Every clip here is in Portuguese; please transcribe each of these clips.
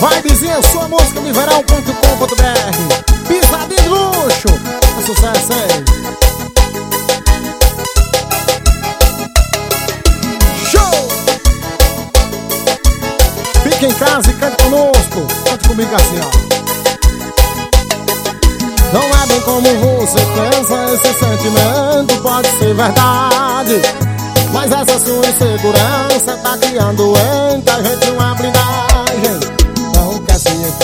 Vai vizinha, sua música de verão.com.br Pisadinho de luxo. É sucesso, hein? Show! Fique em casa e cante conosco. Cante comigo assim, ó. Não é bem como você pensa, esse sentimento pode ser verdade. Mas essa sua insegurança tá criando entre a gente uma blindagem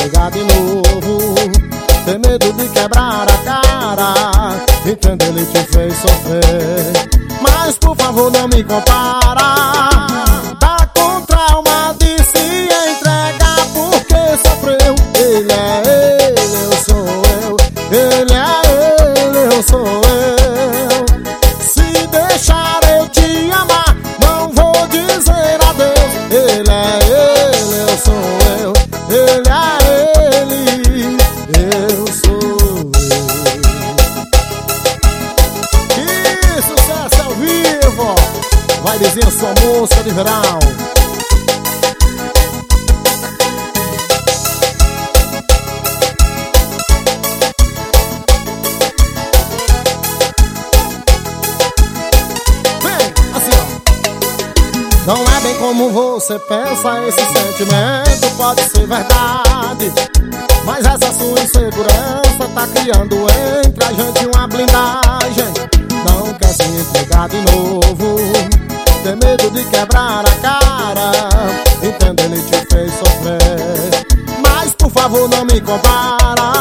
entregar de novo Tem medo de quebrar a cara Entende, ele te fez sofrer. Mas por favor não me compara Dizer sua música de verão. Vem, assim ó. Não é bem como você pensa Esse sentimento pode ser verdade. Mas essa sua insegurança Tá criando entre medo de quebrar a cara. Entendo, ele te fez sofrer. Mas por favor não me compara